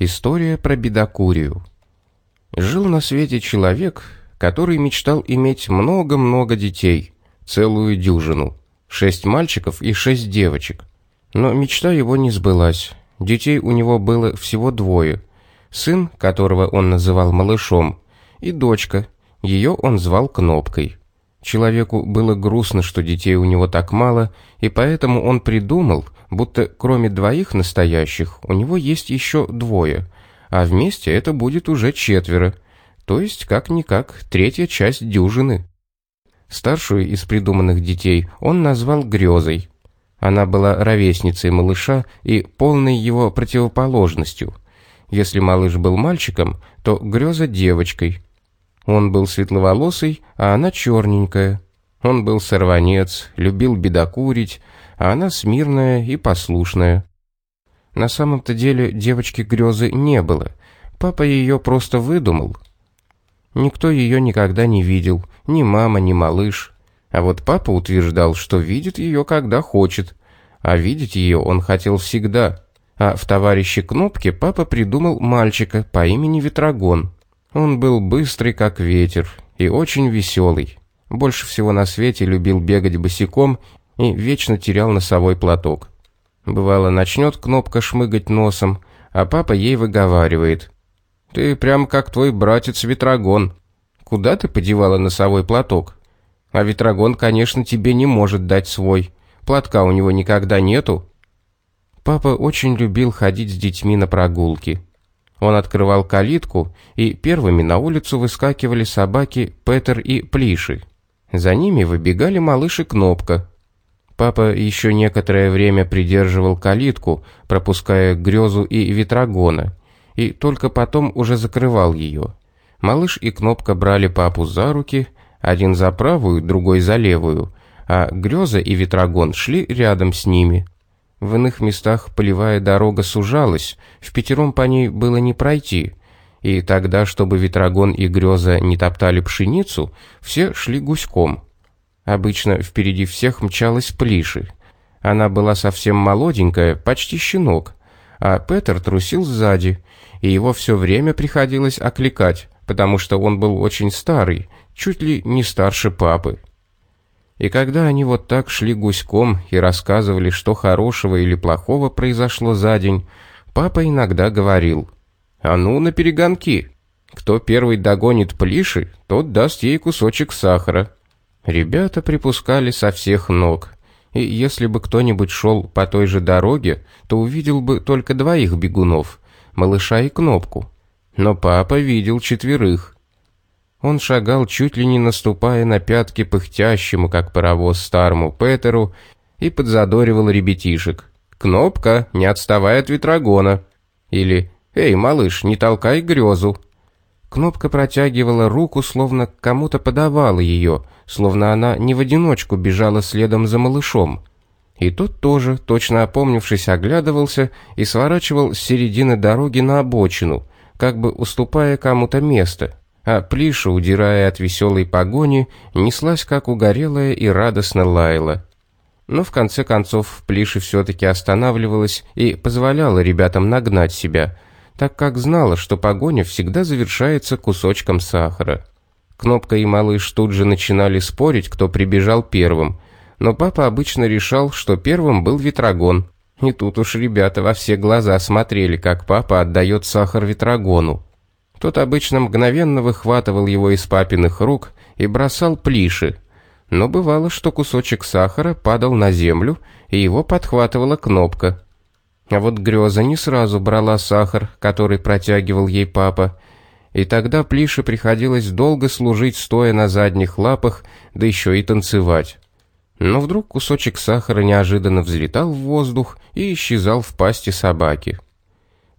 История про бедокурию. Жил на свете человек, который мечтал иметь много-много детей, целую дюжину, шесть мальчиков и шесть девочек. Но мечта его не сбылась. Детей у него было всего двое. Сын, которого он называл малышом, и дочка, ее он звал Кнопкой. Человеку было грустно, что детей у него так мало, и поэтому он придумал, будто кроме двоих настоящих, у него есть еще двое, а вместе это будет уже четверо, то есть как-никак третья часть дюжины. Старшую из придуманных детей он назвал Грезой. Она была ровесницей малыша и полной его противоположностью. Если малыш был мальчиком, то Греза девочкой – он был светловолосый, а она черненькая. Он был сорванец, любил бедокурить, а она смирная и послушная. На самом-то деле девочки грезы не было. Папа ее просто выдумал. Никто ее никогда не видел, ни мама, ни малыш. А вот папа утверждал, что видит ее, когда хочет. А видеть ее он хотел всегда. А в товарище Кнопке папа придумал мальчика по имени Ветрогон. Он был быстрый, как ветер, и очень веселый. Больше всего на свете любил бегать босиком и вечно терял носовой платок. Бывало, начнет кнопка шмыгать носом, а папа ей выговаривает. «Ты прям как твой братец Ветрогон. Куда ты подевала носовой платок? А Ветрогон, конечно, тебе не может дать свой. Платка у него никогда нету». Папа очень любил ходить с детьми на прогулки. Он открывал калитку, и первыми на улицу выскакивали собаки Петер и Плиши. За ними выбегали малыш и Кнопка. Папа еще некоторое время придерживал калитку, пропуская Грезу и Ветрогона, и только потом уже закрывал ее. Малыш и Кнопка брали папу за руки, один за правую, другой за левую, а Греза и Ветрогон шли рядом с ними – в иных местах полевая дорога сужалась, в пятером по ней было не пройти. И тогда, чтобы Ветрогон и Греза не топтали пшеницу, все шли гуськом. Обычно впереди всех мчалась Плиши. Она была совсем молоденькая, почти щенок, а Петр трусил сзади, и его все время приходилось окликать, потому что он был очень старый, чуть ли не старше папы. И когда они вот так шли гуськом и рассказывали, что хорошего или плохого произошло за день, папа иногда говорил, «А ну, на перегонки! Кто первый догонит Плиши, тот даст ей кусочек сахара». Ребята припускали со всех ног, и если бы кто-нибудь шел по той же дороге, то увидел бы только двоих бегунов, малыша и кнопку. Но папа видел четверых, он шагал, чуть ли не наступая на пятки пыхтящему, как паровоз, старому Петеру, и подзадоривал ребятишек. «Кнопка, не отставай от ветрогона!» Или «Эй, малыш, не толкай грезу!» Кнопка протягивала руку, словно кому-то подавала ее, словно она не в одиночку бежала следом за малышом. И тот тоже, точно опомнившись, оглядывался и сворачивал с середины дороги на обочину, как бы уступая кому-то место а Плиша, удирая от веселой погони, неслась как угорелая и радостно лаяла. Но в конце концов Плиша все-таки останавливалась и позволяла ребятам нагнать себя, так как знала, что погоня всегда завершается кусочком сахара. Кнопка и малыш тут же начинали спорить, кто прибежал первым, но папа обычно решал, что первым был ветрогон. И тут уж ребята во все глаза смотрели, как папа отдает сахар ветрогону. Тот обычно мгновенно выхватывал его из папиных рук и бросал плиши. Но бывало, что кусочек сахара падал на землю, и его подхватывала кнопка. А вот Греза не сразу брала сахар, который протягивал ей папа, и тогда Плише приходилось долго служить, стоя на задних лапах, да еще и танцевать. Но вдруг кусочек сахара неожиданно взлетал в воздух и исчезал в пасти собаки.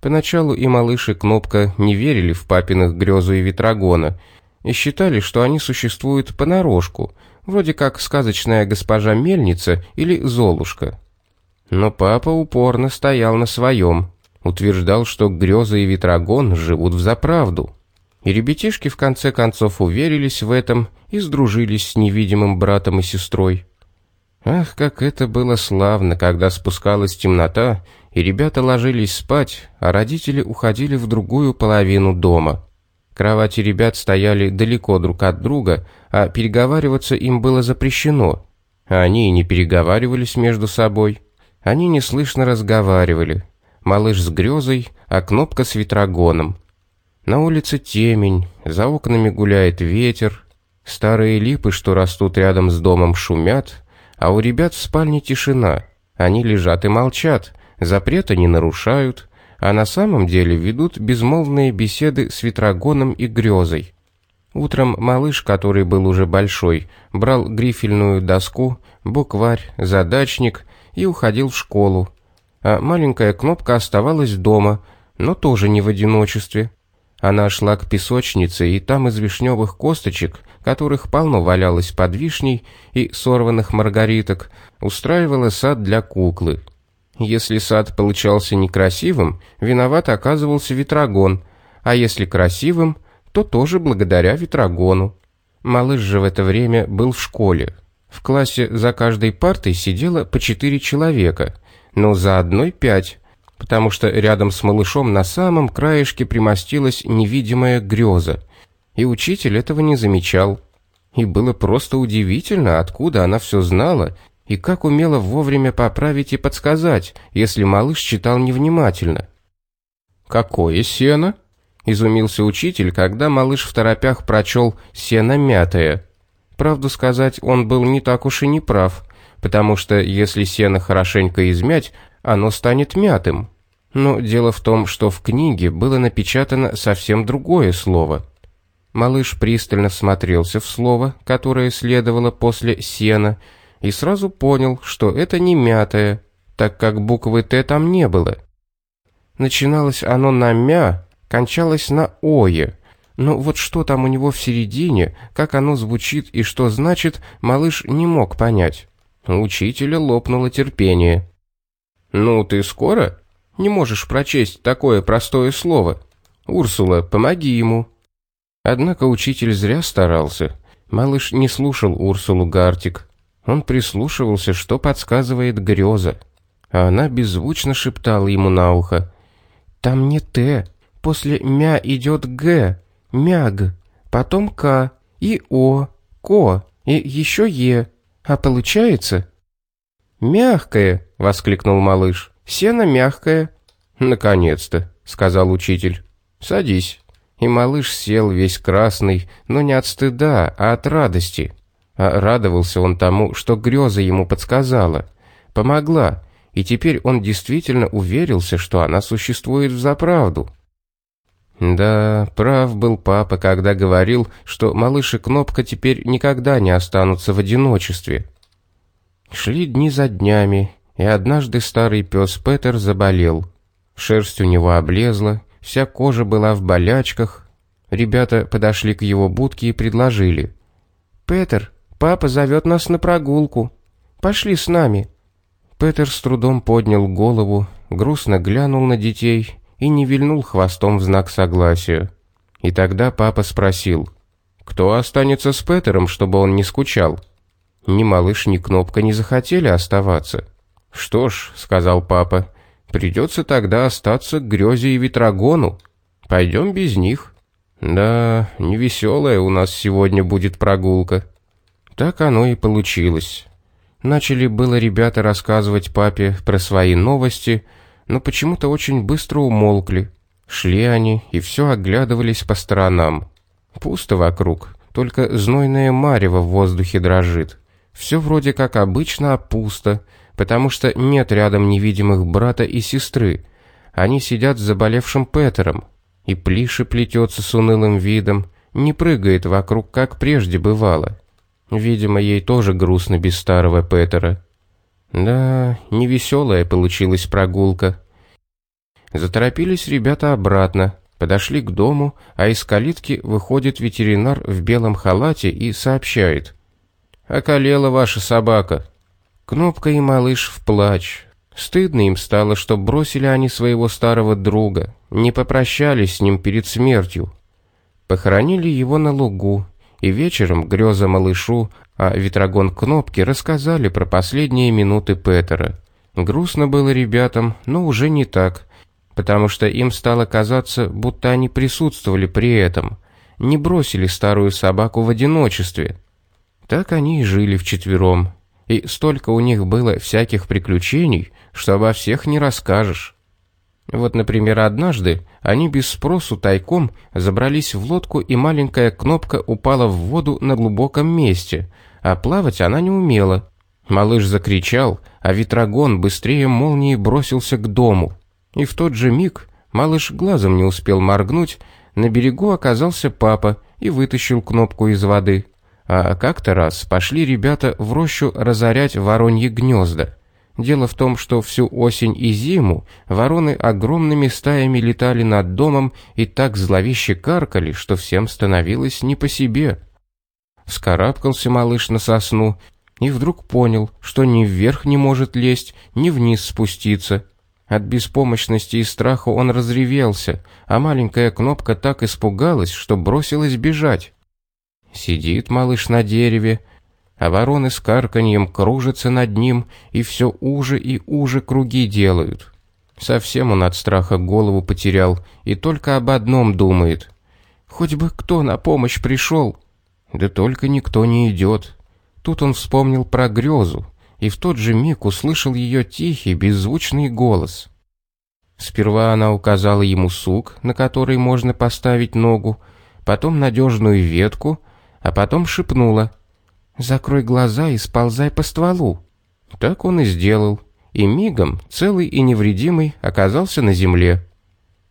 Поначалу и малыш, Кнопка не верили в папиных грезу и ветрогона и считали, что они существуют понарошку, вроде как сказочная госпожа Мельница или Золушка. Но папа упорно стоял на своем, утверждал, что грезы и ветрогон живут в заправду. И ребятишки в конце концов уверились в этом и сдружились с невидимым братом и сестрой. Ах, как это было славно, когда спускалась темнота, и ребята ложились спать, а родители уходили в другую половину дома. Кровати ребят стояли далеко друг от друга, а переговариваться им было запрещено. Они не переговаривались между собой. Они неслышно разговаривали. Малыш с грезой, а кнопка с ветрогоном. На улице темень, за окнами гуляет ветер, старые липы, что растут рядом с домом, шумят, а у ребят в спальне тишина. Они лежат и молчат, запрета не нарушают, а на самом деле ведут безмолвные беседы с ветрогоном и грезой. Утром малыш, который был уже большой, брал грифельную доску, букварь, задачник и уходил в школу. А маленькая кнопка оставалась дома, но тоже не в одиночестве. Она шла к песочнице, и там из вишневых косточек, которых полно валялось под вишней, и сорванных маргариток, устраивала сад для куклы. Если сад получался некрасивым, виноват оказывался ветрогон, а если красивым, то тоже благодаря ветрогону. Малыш же в это время был в школе. В классе за каждой партой сидело по четыре человека, но за одной пять, потому что рядом с малышом на самом краешке примостилась невидимая греза, и учитель этого не замечал. И было просто удивительно, откуда она все знала и как умела вовремя поправить и подсказать, если малыш читал невнимательно. «Какое сено?» – изумился учитель, когда малыш в торопях прочел «сено мятое». Правду сказать, он был не так уж и не прав, потому что если сено хорошенько измять, оно станет мятым. Но дело в том, что в книге было напечатано совсем другое слово. Малыш пристально всмотрелся в слово, которое следовало после «сена», и сразу понял, что это не мятое, так как буквы «Т» там не было. Начиналось оно на «мя», кончалось на «ое», но вот что там у него в середине, как оно звучит и что значит, малыш не мог понять. У учителя лопнуло терпение. «Ну, ты скоро? Не можешь прочесть такое простое слово. Урсула, помоги ему». Однако учитель зря старался. Малыш не слушал Урсулу Гартик. Он прислушивался, что подсказывает греза. А она беззвучно шептала ему на ухо. «Там не «т», после «мя» идет «г», «мяг», потом «к» и «о», «ко» и еще «е». А получается...» «Мягкое!» — воскликнул малыш. «Сено мягкое». «Наконец-то!» — сказал учитель. «Садись». И малыш сел весь красный, но не от стыда, а от радости. А радовался он тому, что греза ему подсказала, помогла, и теперь он действительно уверился, что она существует взаправду. Да, прав был папа, когда говорил, что малыш и Кнопка теперь никогда не останутся в одиночестве. Шли дни за днями, и однажды старый пес Петер заболел. Шерсть у него облезла, вся кожа была в болячках. Ребята подошли к его будке и предложили. «Петер, Папа зовет нас на прогулку. Пошли с нами». Петер с трудом поднял голову, грустно глянул на детей и не вильнул хвостом в знак согласия. И тогда папа спросил, «Кто останется с Петером, чтобы он не скучал?» Ни малыш, ни кнопка не захотели оставаться. «Что ж», — сказал папа, — «придется тогда остаться к Грезе и Ветрогону. Пойдем без них». «Да, невеселая у нас сегодня будет прогулка». Так оно и получилось. Начали было ребята рассказывать папе про свои новости, но почему-то очень быстро умолкли. Шли они и все оглядывались по сторонам. Пусто вокруг, только знойное марево в воздухе дрожит. Все вроде как обычно, а пусто, потому что нет рядом невидимых брата и сестры. Они сидят с заболевшим Петером, и Плиша плетется с унылым видом, не прыгает вокруг, как прежде бывало. Видимо, ей тоже грустно без старого Петера. Да, невеселая получилась прогулка. Заторопились ребята обратно, подошли к дому, а из калитки выходит ветеринар в белом халате и сообщает. «Околела ваша собака». Кнопка и малыш в плач. Стыдно им стало, что бросили они своего старого друга, не попрощались с ним перед смертью. Похоронили его на лугу, И вечером Грёза малышу, а Ветрогон Кнопки рассказали про последние минуты Петера. Грустно было ребятам, но уже не так, потому что им стало казаться, будто они присутствовали при этом, не бросили старую собаку в одиночестве. Так они и жили вчетвером, и столько у них было всяких приключений, что обо всех не расскажешь. Вот, например, однажды они без спросу тайком забрались в лодку, и маленькая кнопка упала в воду на глубоком месте, а плавать она не умела. Малыш закричал, а ветрогон быстрее молнии бросился к дому. И в тот же миг малыш глазом не успел моргнуть, на берегу оказался папа и вытащил кнопку из воды. А как-то раз пошли ребята в рощу разорять вороньи гнезда. Дело в том, что всю осень и зиму вороны огромными стаями летали над домом и так зловеще каркали, что всем становилось не по себе. Вскарабкался малыш на сосну и вдруг понял, что ни вверх не может лезть, ни вниз спуститься. От беспомощности и страха он разревелся, а маленькая кнопка так испугалась, что бросилась бежать. Сидит малыш на дереве, а вороны с карканьем кружатся над ним и все уже и уже круги делают. Совсем он от страха голову потерял и только об одном думает. Хоть бы кто на помощь пришел. Да только никто не идет. Тут он вспомнил про грезу и в тот же миг услышал ее тихий, беззвучный голос. Сперва она указала ему сук, на который можно поставить ногу, потом надежную ветку, а потом шепнула Закрой глаза и сползай по стволу. Так он и сделал, и мигом, целый и невредимый, оказался на земле.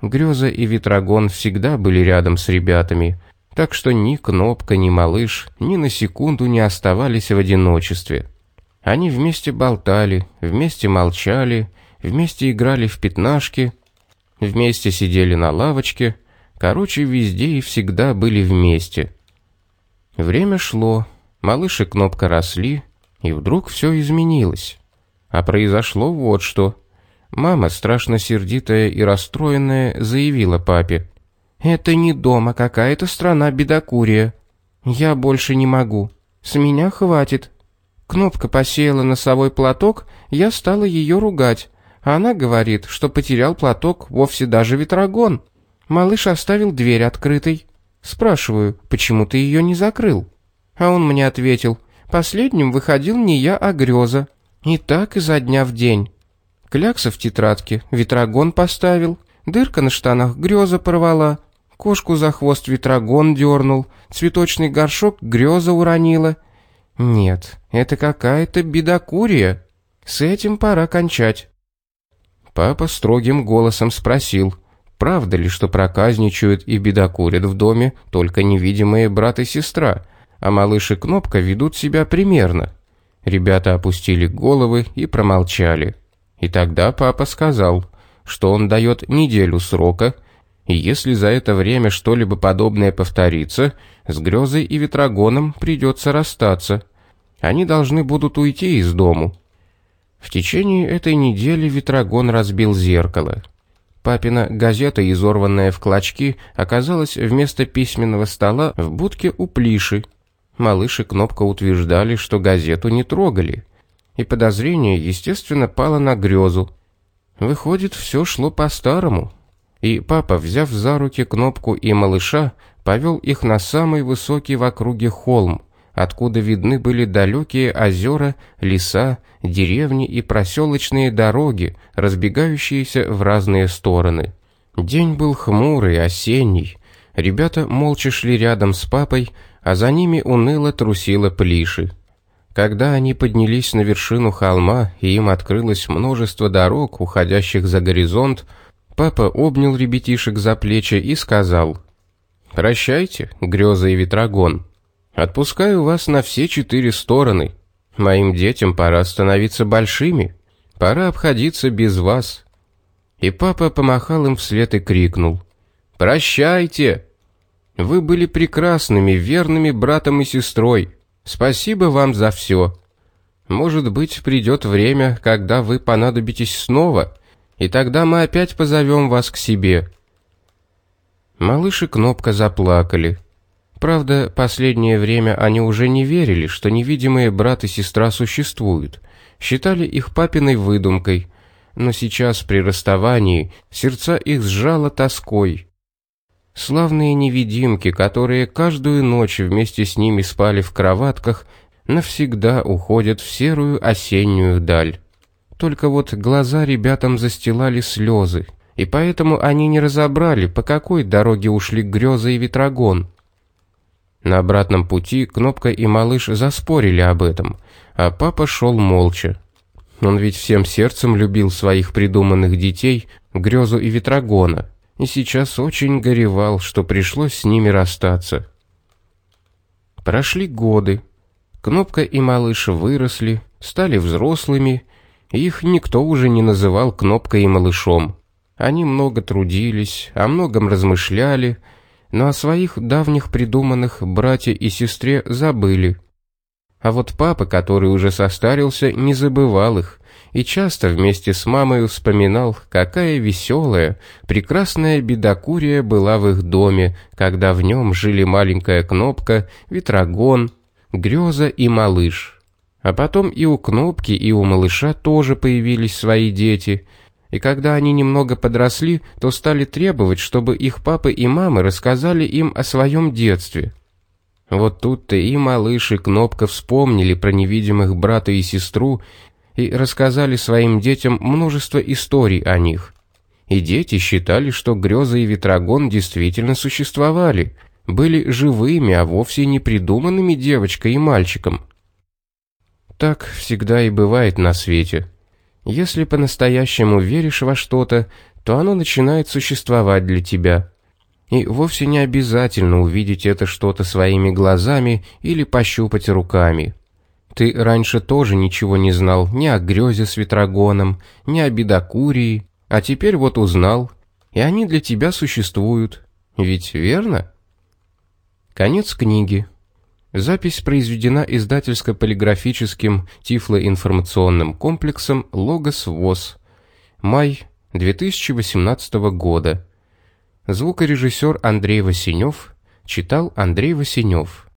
Грёза и Ветрогон всегда были рядом с ребятами, так что ни Кнопка, ни Малыш ни на секунду не оставались в одиночестве. Они вместе болтали, вместе молчали, вместе играли в пятнашки, вместе сидели на лавочке, короче, везде и всегда были вместе. Время шло, Малыш и Кнопка росли, и вдруг все изменилось. А произошло вот что. Мама, страшно сердитая и расстроенная, заявила папе. «Это не дом, а какая-то страна бедокурия. Я больше не могу. С меня хватит. Кнопка посеяла носовой платок, я стала ее ругать. А она говорит, что потерял платок вовсе даже ветрогон. Малыш оставил дверь открытой. Спрашиваю, почему ты ее не закрыл?» А он мне ответил, последним выходил не я, а греза. И так изо дня в день. Клякса в тетрадке, ветрогон поставил, дырка на штанах греза порвала, кошку за хвост ветрогон дернул, цветочный горшок греза уронила. Нет, это какая-то бедокурия. С этим пора кончать. Папа строгим голосом спросил, правда ли, что проказничают и бедокурят в доме только невидимые брат и сестра, а малыш и Кнопка ведут себя примерно. Ребята опустили головы и промолчали. И тогда папа сказал, что он дает неделю срока, и если за это время что-либо подобное повторится, с Грёзой и Ветрогоном придется расстаться. Они должны будут уйти из дому. В течение этой недели Ветрогон разбил зеркало. Папина газета, изорванная в клочки, оказалась вместо письменного стола в будке у Плиши, Малыш и Кнопка утверждали, что газету не трогали. И подозрение, естественно, пало на грезу. Выходит, все шло по-старому. И папа, взяв за руки Кнопку и малыша, повел их на самый высокий в округе холм, откуда видны были далекие озера, леса, деревни и проселочные дороги, разбегающиеся в разные стороны. День был хмурый, осенний. Ребята молча шли рядом с папой, а за ними уныло трусила Плиши. Когда они поднялись на вершину холма, и им открылось множество дорог, уходящих за горизонт, папа обнял ребятишек за плечи и сказал, «Прощайте, греза и ветрогон. Отпускаю вас на все четыре стороны. Моим детям пора становиться большими. Пора обходиться без вас». И папа помахал им вслед и крикнул, «Прощайте!» Вы были прекрасными, верными братом и сестрой. Спасибо вам за все. Может быть, придет время, когда вы понадобитесь снова, и тогда мы опять позовем вас к себе». Малыш и Кнопка заплакали. Правда, последнее время они уже не верили, что невидимые брат и сестра существуют, считали их папиной выдумкой, но сейчас при расставании сердца их сжало тоской. Славные невидимки, которые каждую ночь вместе с ними спали в кроватках, навсегда уходят в серую осеннюю даль. Только вот глаза ребятам застилали слезы, и поэтому они не разобрали, по какой дороге ушли Грёза и Ветрогон. На обратном пути Кнопка и Малыш заспорили об этом, а папа шел молча. Он ведь всем сердцем любил своих придуманных детей, Грёзу и Ветрогона, и сейчас очень горевал, что пришлось с ними расстаться. Прошли годы. Кнопка и Малыш выросли, стали взрослыми, и их никто уже не называл Кнопкой и Малышом. Они много трудились, о многом размышляли, но о своих давних придуманных братья и сестре забыли. А вот папа, который уже состарился, не забывал их и часто вместе с мамой вспоминал, какая веселая, прекрасная бедокурия была в их доме, когда в нем жили маленькая кнопка, ветрогон, греза и малыш. А потом и у кнопки, и у малыша тоже появились свои дети – и когда они немного подросли, то стали требовать, чтобы их папы и мамы рассказали им о своем детстве. Вот тут-то и малыш, и Кнопка вспомнили про невидимых брата и сестру и рассказали своим детям множество историй о них. И дети считали, что Грёза и Ветрогон действительно существовали, были живыми, а вовсе не придуманными девочкой и мальчиком. Так всегда и бывает на свете. Если по-настоящему веришь во что-то, то оно начинает существовать для тебя. И вовсе не обязательно увидеть это что-то своими глазами или пощупать руками. Ты раньше тоже ничего не знал ни о грезе с ветрогоном, ни о бедокурии, а теперь вот узнал, и они для тебя существуют. Ведь верно? Конец книги. Запись произведена издательско-полиграфическим тифлоинформационным комплексом «Логос ВОЗ». Май 2018 года. Звукорежиссер Андрей Васенев читал Андрей Васенев.